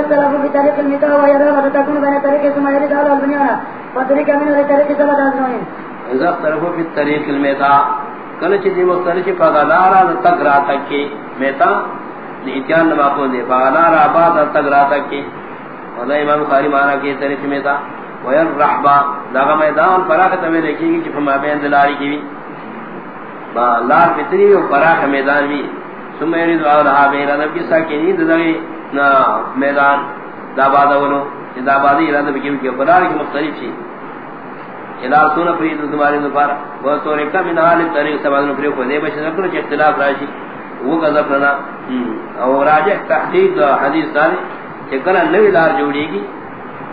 اختلاف في طريق الميتة وهي بين طريق ثم يرد على البنيان فطريق منه لطريق سبعة أزمين اذا اختلفوا في الطريق الميتة کلچ دی مختلف فغلارا تک را تک کی میتا اتیان نماقون دی فغلارا آباد تک را تک کی وضا امام خاری مانا کی طرف میتا ویر رحبا داغا میدان پراخت میں دیکھی گی فما بین دلاری کی بھی با لار فتری و پراخ میدان بھی ثم يريد الله لها بين ادب کی ساکنی دغی نا میدان دا باد ولو دا بادی ارادہ بکی کی برار کی مختلف چیز الا سن فرید تمہاری دوبارہ وہ تو رکا من حال طریق سبب نو پریو کو دے بش نہ کرو اختلاف راشی۔ وہ غضب نہ اور راجہ تحقیق حدیث دار کہ کلا نوی دار جوڑی گی۔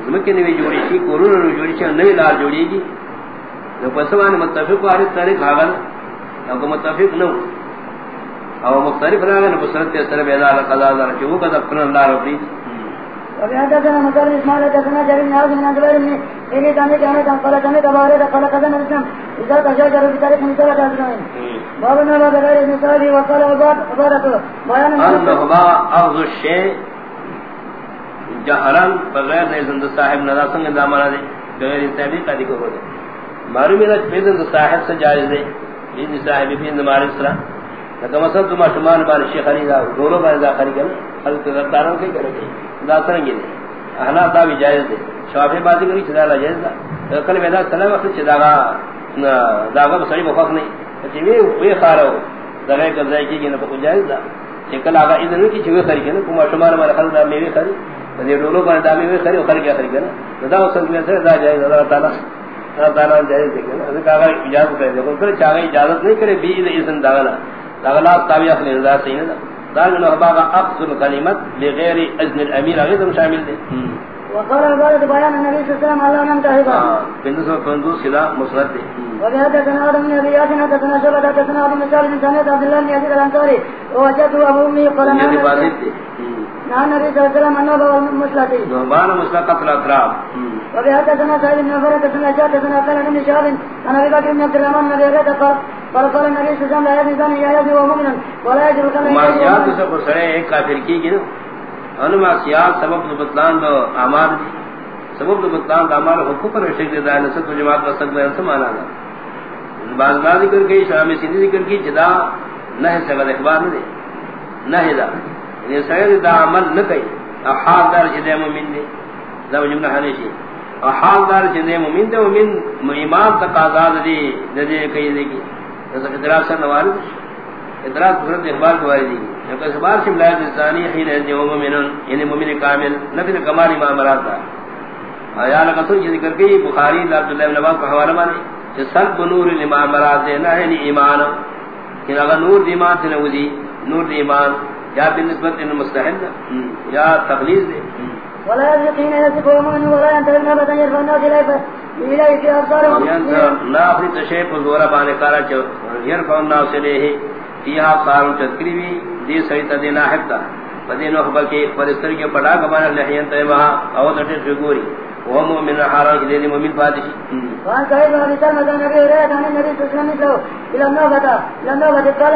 زمکہ نوی جوڑی شی قرون نو جوڑی شی نوی دار جوڑی گی۔ جو پسوان متفق وار طریق حاغل او متفق نو۔ او مختلف راغن بسرت سر بیدا قضا دار کہ وہ غضب کرن اللہ رب وبهذا مثال اسماعيل كما جرى من هذا من ادوار من الى كان كان كان قال كما تبارك قال كذا نسم اذا تشاجر بطريق من ثلاث ازمين باب ما بعد غير مثال وقال وبعد عبارته بيان انه ما اخذ الشيء جهرا بغیر اذن صاحب ندا سنگ دامانا دے غیر تابع قدی کو دے معلوم ہے کہ اذن صاحب سے جائز دے اذن صاحب بھی ہمارے اسلام کہ مثلا تم شمان بار شیخ علی دا دونوں بار داخل کر حل کے داروں کے کرے دا سرنگی دے احنا دا بھی جائز دے شافی بازی کری چدا لا جائز دا کل میں سلام وقت چدا گا دا گا بسری مخاف نہیں کہ وی وی خارو. دا گئے کر جائے کی نہ کو جائز دا کہ آگا اذن کی چوے خری کہ کما شمار بار خل دا میوی خری دے دونوں بار دا میوی خری خر کیا خری کہ دا اصل میں سے دا جائز اللہ تعالی اللہ تعالی جائز دے کہ اگر اجازت کرے تو پھر چاہے اجازت نہیں کرے بھی اذن دا اغلاط تابع اخلی رضا سینا دا. دارن اخباغ اقص القلیمت بغیر اذن الامیر اغیدم شامل دے. وقال عبادت بیان النبی صلی اللہ علیہ وسلم اللہ نمتحبا بندس و فندوس خلا مصرد دے وبهذا كان آدم من أبي ياسين حدثنا شبه حدثنا أبو مسال بن سميت عبد الله بن يزيد الأنصاري ووجدته أبو أمي قال نعم النبي صلى الله عليه وسلم النوبة والمسلتي نوبان مسلقة الأطراف وبهذا كان سعيد بن عفرة حدثنا جاد حدثنا قال بن شهاب عن أبي بكر بن عبد الرحمن بن أبي قال قال قال النبي صلى الله عليه وسلم لا يزني زاني يا يزني ومؤمنا ولا يجر كما معصيات سے بسرے ایک کافر کی گنا ان معصیات سبب بطلان دو اعمال سبب بطلان دو اعمال حقوق پر شک دے دائن سب جماعت وسط میں سمانا گا بعض بعض ذکر کی شام سیدھی ذکر کی جدا نہ ہے سبب اخبار نہ دے۔ نہ ہے دا۔ یہ سید دا عمل نہ کئی حال دار جدے مومن دے۔ دا جملہ ہنیشی حال دار جدے مومن دے مومن ایمان تقاضا دی دے کئی دے کی۔ ادراک نوارد ادراک اخبار کو واردی اخبار سے ملائد انسانی حین ہے، جو مومنون یعنی مومن کامل کمال امام آیا ذکر کی بخاری عبداللہ بن حوالہ مانے کہ سلب نور الامام ہے یعنی ایمان. کہ اگر نور دی ایمان سے نوزی نور دی ایمان یا بالنسبت ان مستحل یا تخلیص دے ولا يقين لا فرستر کے پڑا کبانا لحیان او فگوری وہ مومن حاران کی مومن وان نبی وسلم قال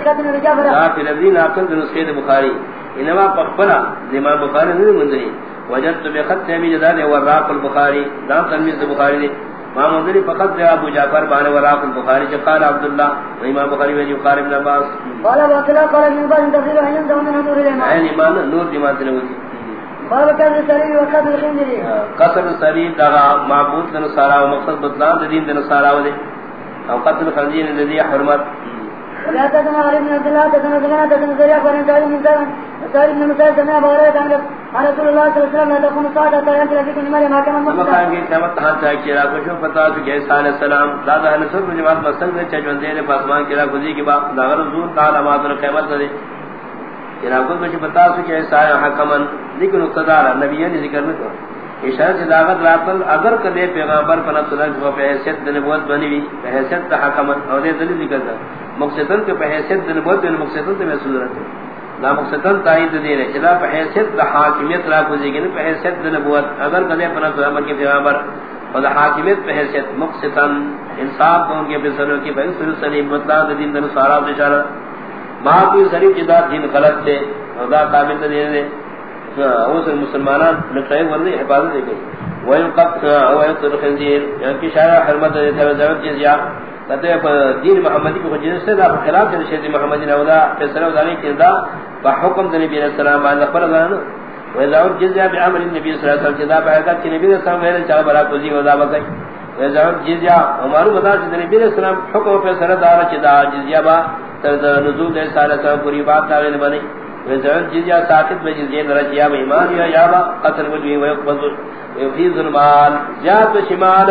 قتل ناقل انما بخاری نے منذری وجدت بخط ابي جداد وراق البخاري. دام تلميذ البخاري نے ما فقط دے ابو جعفر بان وراق البخاري. قال عبد الله امام بخاری میں قال ابن عباس. قال طلحه قال ابن عباس تفسير عين دون نور الایمان عین ایمان نور دی مات نے قال كذا سرير وقد الخنجري قصر سریر دا معبود نے سارا مقصد بدلان دین دے سارا ودے او قتل خنزیر الذي حرمت. ولا تدنا علي بن عبد الله تدنا زلنا تدنا فان تعالى من ذلك سائر ابن مسعود سمع بغير عن رسول وسلم مقام کی قیامت کہ راہ کو علیہ السلام، دادا نے سب مسل نے پاسمان کی راہ کے بعد داغر حضور تعالی قیامت دے۔ کہ راہ کو کہ حکمن لیکن اقتدار نبی نے ذکر سے راتل، اگر کدے پیغمبر پر صلی حیثیت نبوت بنی ہوئی حیثیت اور دلیل ذکر کر۔ مقصدن کے حیثیت نبوت مقصدن تے محسوس رہتے۔ نا مقصدن تائید دے رہے چلا پہ حیثیت دا حاکمیت را کو ذکر حیثیت دا نبوت۔ اگر کدے پر پیغمبر کے پیغمبر، اور حاکمیت پہ حیثیت مقصدن انصاف ان کے بسنوں کی، بھائی سر سلیم مطلب دین دن سارا اشارہ ما کوئی سلیم جدا دین غلط تھے خدا قابل دے دے اوس مسلمانان نقطۂ ورنی حفاظت دے گئی وينقط ويقتل الخنزير يعني یعنی کی شارع حرمت دے تے زوج جزیہ کہتے ہیں دین محمدی کو جنس سے دا خلاف ہے شہید محمدی نے ودا فیصلہ ودانی کی دا حکم دے نبی علیہ السلام علیہ پر دا وزاو جزیہ بعمل النبي صلی اللہ علیہ وسلم جدا بحقات کی نبی علیہ السلام نے چاہ برا کوزی ودا بکئی وزاو جزیہ ہمارو بتا کہ نبی علیہ السلام حکم فیصلہ دار چدا جزیہ با نزول دے سارے سب پوری بات تعالی بنی. وزاو جزیہ ساکت میں جزیہ درجہ ایمان یا یا قتل وجوی ويقبض یفیز المال. زیاد شمال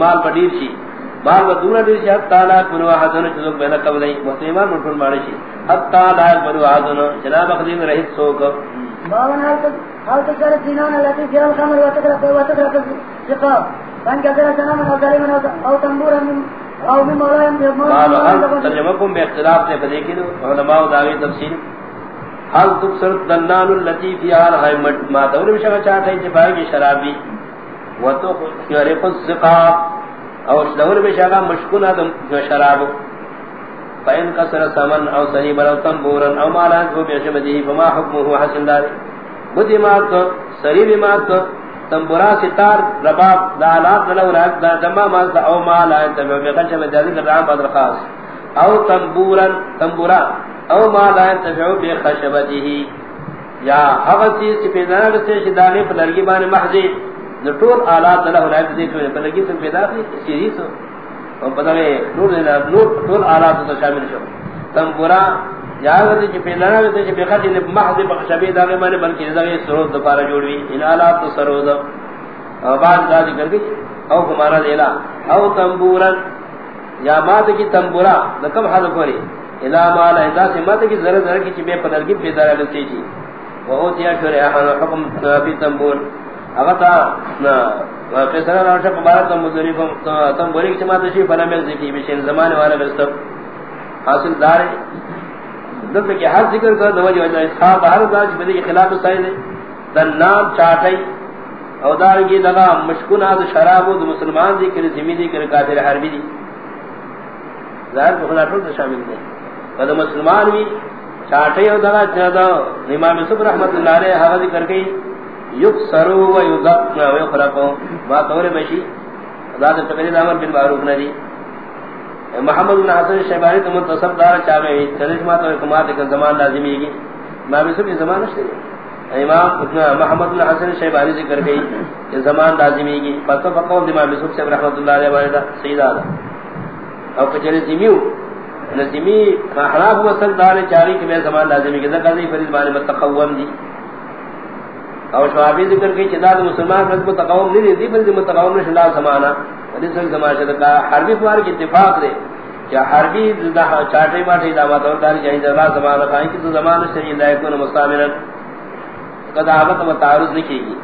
مال پڑیر شی مال و دورا دیر شی حتی لا کنو حسن چیزوک بینا قبلی مسلمان مطلب مانے شی حتی لا کنو حسن جناب اخدیم رہت سوک بابن حال تشار الدینان التي فيها الخمر وتقرق وتقرق الزقاب فان كثير سنام او ظالما او تنبورا من او من مولاهم مال ترجمکم بے اختلاف علماء داغی تفسیر حال اللتی فی آل غیر ما دور بشکا چاہتا ہے جبائی کی شرابی. و تو خیارف الزقاب او دور بشکا مشکونا دم شراب. فین کسر سمن او سنیبر او تنبورا او مالان کو بیشمدی فما حکمه حسن داری بدی مات سریب مات تنبورا ستار رباب دا آلات دلو راک دا دماء مات او مالان تبیو بیقنش میں جازی کر رہا بدر خاص او تنبورا تنبورا او ما لا ينتفعو بے یا حقا چیز چی پیدا رسے چی داغی پر لرگی بانی محضی نٹول آلات اللہ رائب دیکھو پر لرگی تم پیدا کی سیدی سو اور پتہ میں نور دینا نور طول آلات تو شامل شو تم برا یا غتی چی پیدا رسے چی بخطی محضی پر خشبی داغی بانی بلکی داغی سرود دفارا جوڑوی ان آلات تو سرود. اور بعد دا ذکر کی او کمارا دیلا او تنبورا یا مات کی تنبورا لکم حضر کوری الا مال اذا سمت کی ذرا ذرا کی چبے پدر کی پیدا لتی تھی وہ دیا کرے حکم ابھی تنبور اغتا نا فیصلہ راش مبارک مدری کو تنبوری کی سمات شی فنا میں ذکی بشین زمانے والا بستر حاصل دار دل کے ہر ذکر کر دو جو وجہ اصحاب ہر داج بدی کے خلاف سائے دے دن نام چاٹئی او دار کی لگا مشکونات شراب و مسلمان دی کر زمین دی کر کافر حربی دی ظاہر کو خلاف شامل نہیں قد مسلمان بھی چاٹے ہو دغا چادا امام یوسف رحمت اللہ علیہ حوض کر کے یق سرو و یغط و یخرقو با طور بشی ذات تقریر امر بن معروف ندی. محمد بن حسن شیبانی تو منتصب دار چاہے چلش ما تو حکومت کے زمان لازمی ہے امام یوسف کے زمان سے امام محمد بن حسن شیبانی ذکر گئی کہ زمان لازمی ہے فتو فقو امام یوسف سے رحمت اللہ علیہ وآلہ سید سیدہ او کچری زمیو نظمی احناف وصل دار چاری کہ میں زمان لازمی کہ ذکر دی فرید بانی متقوم دی. او شوابی ذکر کی چداد مسلمان فرد متقوم نہیں دی فرید متقوم نے شلا سمانا حدیث سے زمان شد کا حربی فوار کی اتفاق دے۔ کہ حربی دا چاٹے باٹے دا بات اور داری جائیں زمان سمانا کھائیں کہ زمان سے ہی لا یکون مستعملا قد و تعرض نہیں کی گی۔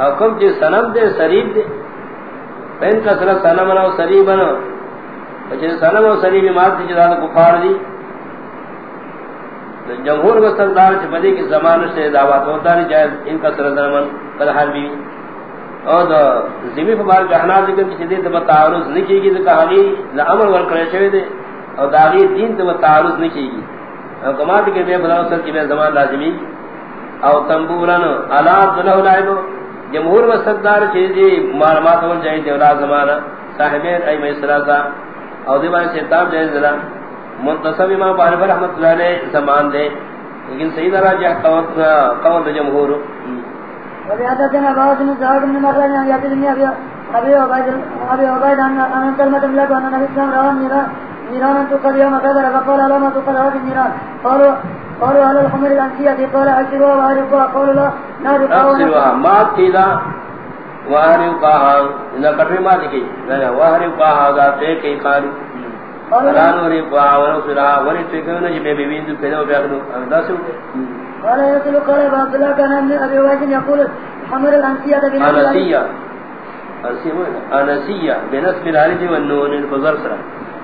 او کم جی سنم دے سریب دے۔ فین کا سنم سنم بنا سریب بنا وجہ سلام و سلیم مات دی جدا کفار دی۔ جمہور وسلدار چ بدی کے زمانے سے دعوت ہوتا نہیں جائز ان کا سر درمن قد حال بھی اور زمین پر گہنا ذکر کی شدید تب تعارض نہیں کی گی تو کہانی نہ عمل ور کرے چھوے دے اور داغی دین تب تعارض نہیں کی گی اور کمات کے بے بلا سر کی بے زمان لازمی او تنبورن الات له لائب جمہور وسلدار چیزی معلومات ہو جائے دیولا زمانہ صاحبین ای میسرا او دیوان شیطان دے ذرا منتصب امام بار پر رحمت اللہ علیہ زمان دے لیکن سید راجہ قول جمہور۔ وفي حدثنا بعض من زهاد من مرة أن يأتي أبي أبي عبيد أبي عبيد أن أن كلمة لك وأن النبي صلى الله عليه وسلم نيران تقل يوم بدر فقال لما تقل هذه النيران قالوا قالوا على الحمر الأنسية قال أكسروها وأعرفوها قالوا لا نعرفها أكسروها ما وہری قاہا انہا کٹری ما وہری قاہا ذات کئی قاری قرآن وری قاہا ورو سرہا وری تکیونا جی بے بیوین دو پیدا بیاکنو اندہ سے ہوتے قال يسلو قال عبد الله كان ابن ابي واجد يقول حمر الانسيه بن انسيه انسيه بنسب الالف والنون الفضل سرا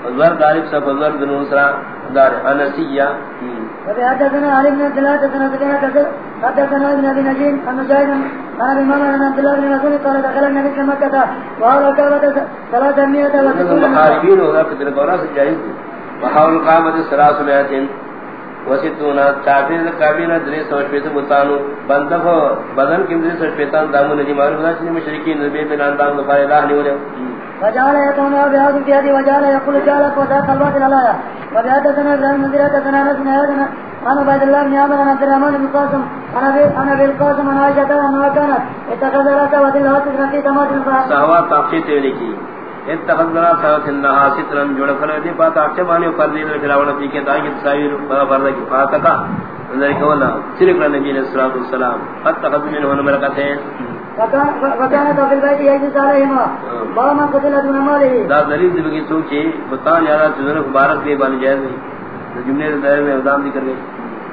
فضل غالب سا فضل بن سرا دار انسيه وبحدثنا علي بن عبد الله حدثنا سفيان حدثنا ابن ابي نجيم عن مجاهد ابي ماما عن عبد الله بن مسعود قال دخل النبي في مكه وحول الكعبه ثلاثمائه وتسعون المحاربين وغير كتير قولا سجائز وحول القامة ثلاثمائة وسیتونا تعبیر کابینا دری سوچ پیتا بتانو بندف بدن کی دری سوچ پیتا دامو نجی معلوم. دا چنی مشرکین نبی بن اندام دفار الہ نہیں ہونے وجعل يتونا بهذا الجهاد وجعل يقول جعلك وذاك الوقت الألايا وبيادتنا بلان مديرتنا نسنا يدنا أنا بعد الله بن عمر. أنا عبد الرحمن بن قاسم. أنا بالقاسم أنا عائشة. أنا كانت اتخذ رأسا الفاق اتخذ سترن جوڑ کر دی دی تصاویر کی اندر نبی علیہ والسلام اتخذ من فی یجز علیہما قتل دون دا دلیل سوچے نہیں۔ جملے دائر میں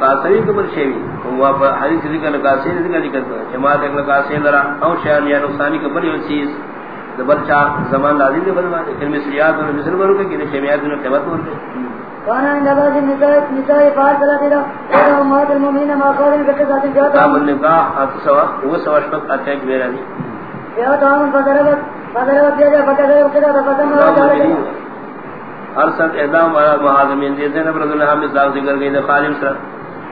قاسری بل شیوی. وہ حدیث ذکر قاسری ذکر ذکر جماعت اگلا قاسری لرا او شیئا یا نقصانی کو بل چیز. دبل چا زمان لازم دے. بل پھر مصریات اور مصر برو کہ شیمیات نے قیمت ورتے وانا عند بعض النساء نساء المؤمنين ما بك ذات جاءت النكاح هو فضربت فضربت كذا اللہ عنہ صاحب ذکر گئی خالم سر۔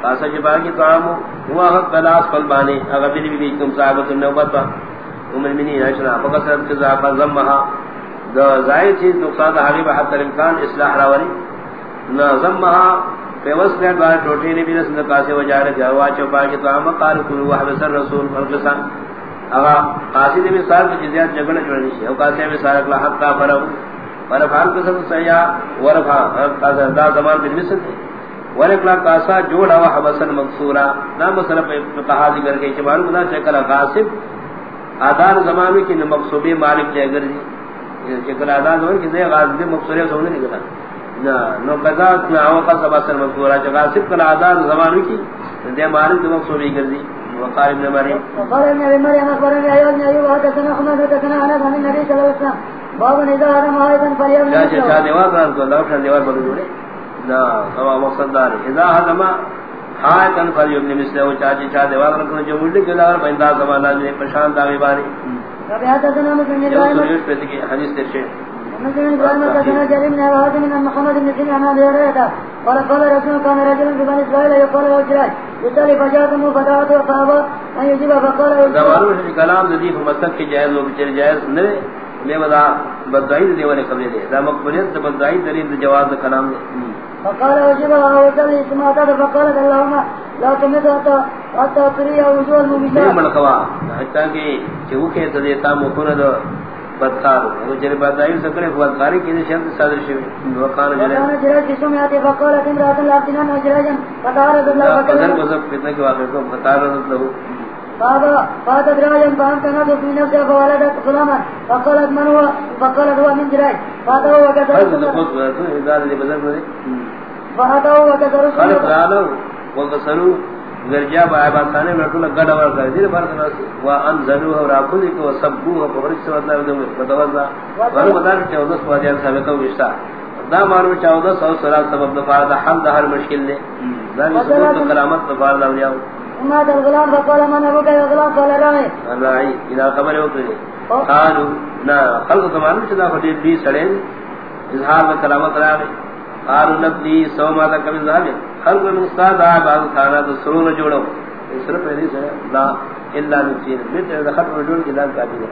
خاصا جبا کی طعام ہوا حق بلاس قلبانی اگر بھی بھی تم صاحبت النوبت ام المنین عشرہ فقصرت کذا فضمها دو زائد چیز نقصان حقیب حتی الامکان اصلاح راوری نظمها پیوس نے بار ٹوٹی نے بھی رسل قاسے وجار جوا چوپا کے تو ہم قال کل وحب سر رسول فرقسان اگا قاصد میں سال کی جزیات جگڑ جوڑنی ہے او قاسے میں سال اکلا حق کا فرو ورفعال قسم سیا ورفع قاسا دا زمان بن مثل ورکلا قاسا جوڑا وحب سر مقصورا نام پہ کہا ذکر کے کہ معلوم نہ چکلا قاسب آدار زمان میں کہ مقصوبی مالک جائے گر جی چکلا آدار زمان کی دے غازب مقصوری سونے نکلا نو قضا او قصب اثر مذکورا جگہ صرف کل آداد زمانو کی دے مالک دو مقصوری کردی وقال ابن مریم. وقال ابن مریم اخبرنی ایوب ابن ایوب حدثنا احمد حدثنا انس عن النبي صلى الله عليه وسلم. باب اذا حرم آیتا فلیبن چاہ چاہ دیوار اللہ شان دیوار بدو جوڑے نا سوا مقصد دار اذا آیتا فلیبن مثل وہ چاہ چاہ دیوار کران جو ملک جلال پیندہ زمانہ جنے پشان داوی باری حدثنا مسلم حدیث ترشے مثل ابراهيم كان جرير من هذا من محمد بن سيدنا عن ابي هريره قال قال رسول كان رجل في بني اسرائيل يقال له جرير يسال فجاءته فدعته فابى ان يجيب فقال زوال کلام ذی فمسک کی جائز و بچر جائز نہ میں بدا بدعید دی والے قبل دے. دا مقبولیت بدعید دلیل جواز کلام نے فقال وجب وصلي سمعت فقال اللهم لا تمد حتى حتى تري وجوه المؤمنين. من قوا حتى کہ چوکے دیتا مکن دو بدکار وہ جن بدائی سکرے بدکاری کی شرط صادر شوی. وقال جل انا جرا جسم یاتی فقال تم رات لاتنا نجراجن فدار الله فقال وذ فتنہ کے واقعے کو فدار له. بابا بعد دراجن بان كان ذو من نفسه فولدت غلاما. فقالت من هو؟ فقالت هو من جراج فهذا هو كذا اذا اللي بدل با میں ٹولا گڑا ور کر بار وا ان اور اپ کو خبر سے ودا دے متوازا ور بتا کہ 14 واجان ثابت ہو گشتا دا مارو 14 سو سرا سبب دفاع دا حل دا ہر مشکل سبب کرامت دفاع لا لیا ما در غلام فقال من ابو کا غلام قال راي اللہ اذا خبر ہو کہ قالوا نا خلق زمان میں چلا ہٹی دی سڑے اظہار میں کرامت را قالوا نبني سو ما تک من ذلك خلق من استاد بعض کھانا تو سرور جوڑو. صرف پہلی سے لا الا نسین مثل دخل رجل کی ذات کا بھی ہے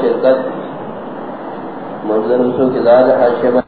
شرکت منظر رسول کی ذات حاشیہ